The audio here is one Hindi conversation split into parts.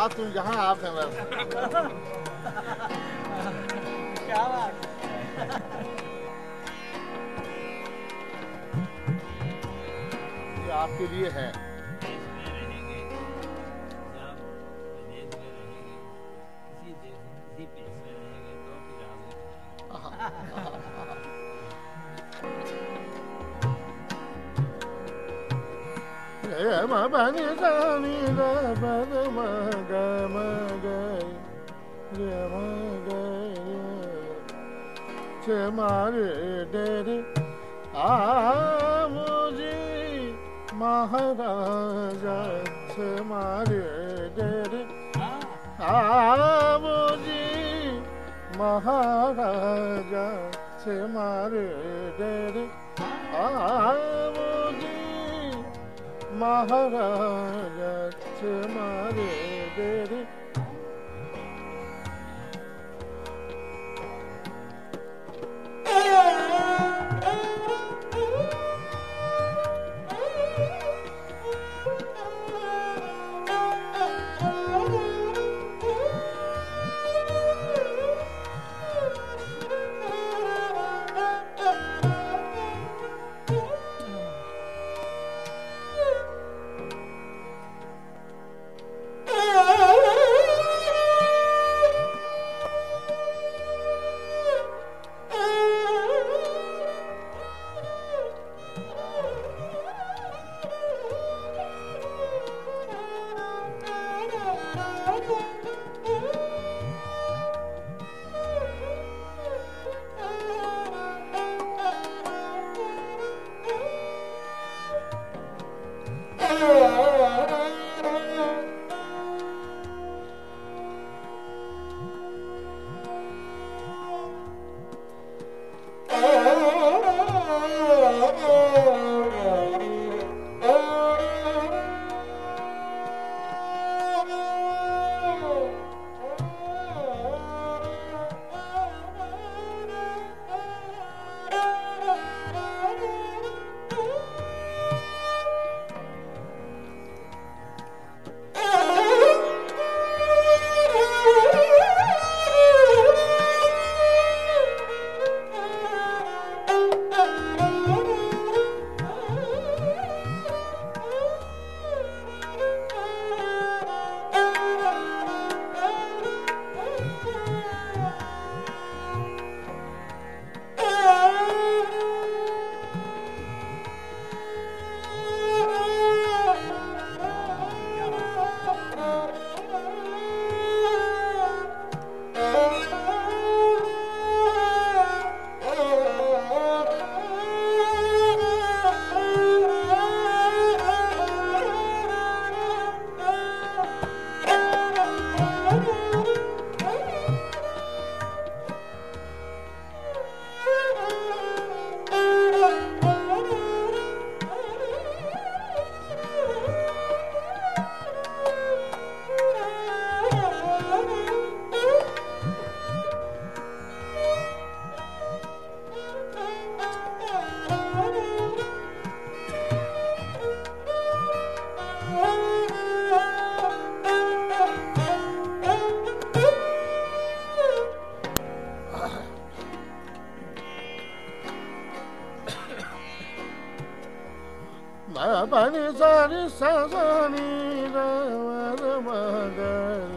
साथ हूँ जहाँ आप हैं बस क्या बात? ये आपके लिए है। रहेंगे जब छ म रे डे रे आ मुजी महाराजा छ म रे डे रे आ महाराज मारे सारी सनी र मगर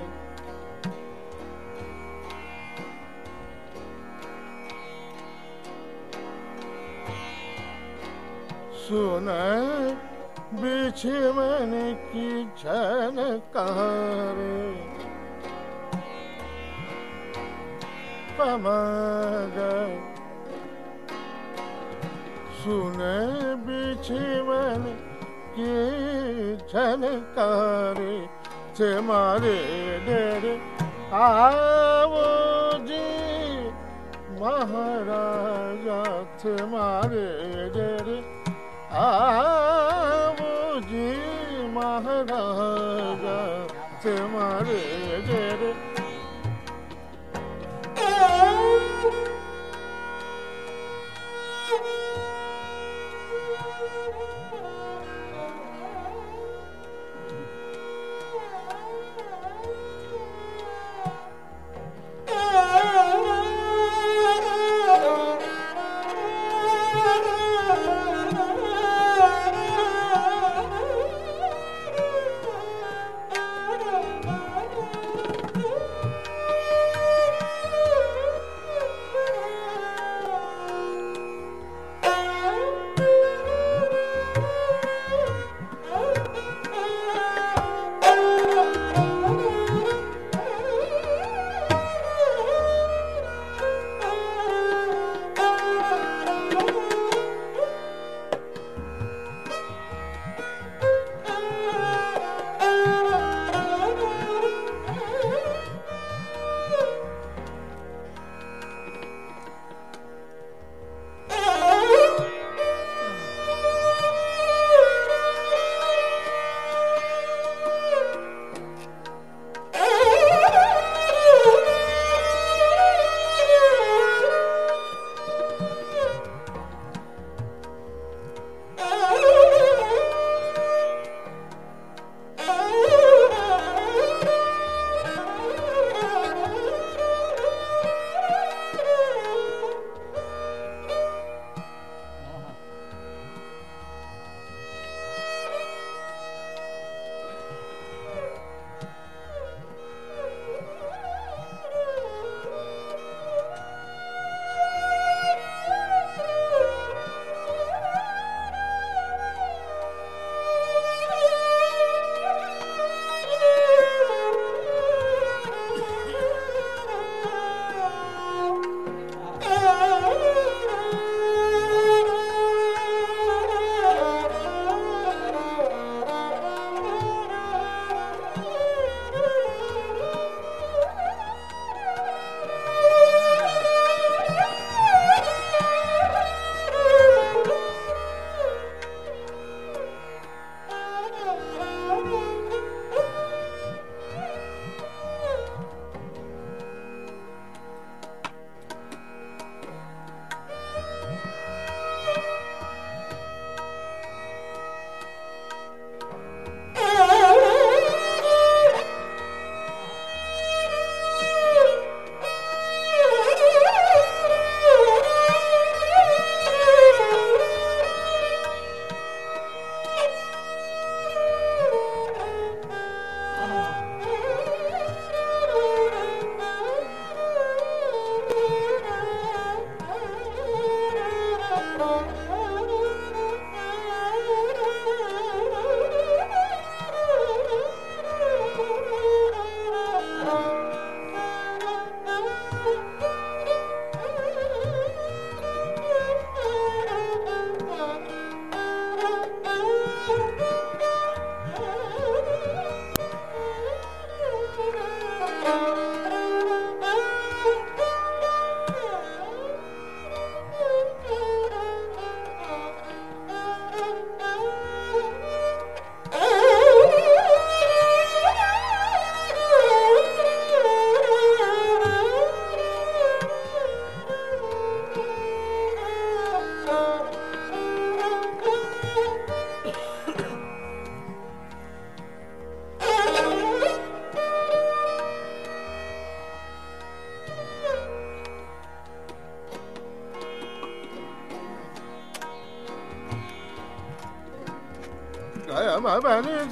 सुन बिछ मन की झनकार पमग सुन बिछवन के झनकारे से मारे डर। आवो जी महाराजा से मारे डर। आवो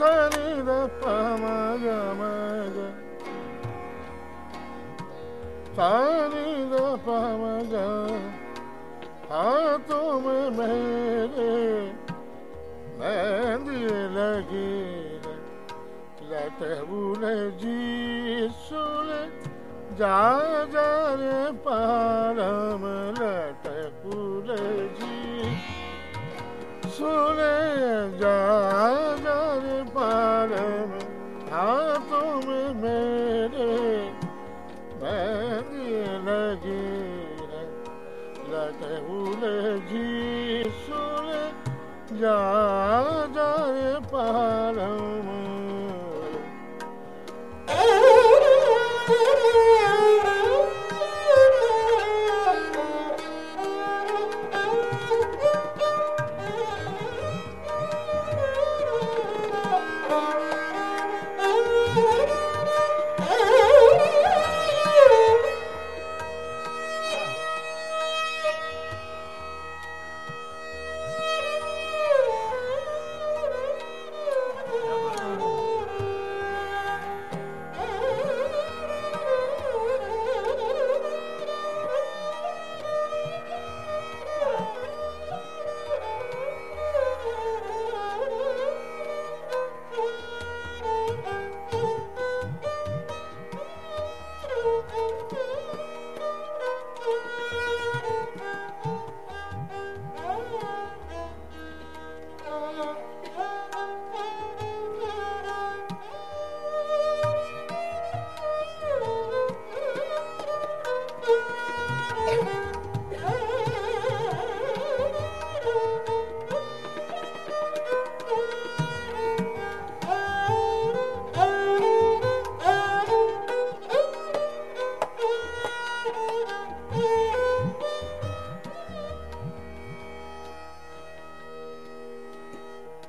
ba ni sa ni da pa ma ga ma ga sa da pa ma ga हाथों में मेरे मेहंदी लगी लट बुले जी सुले जा जा रे पारम लट बुले जी सुने जा जा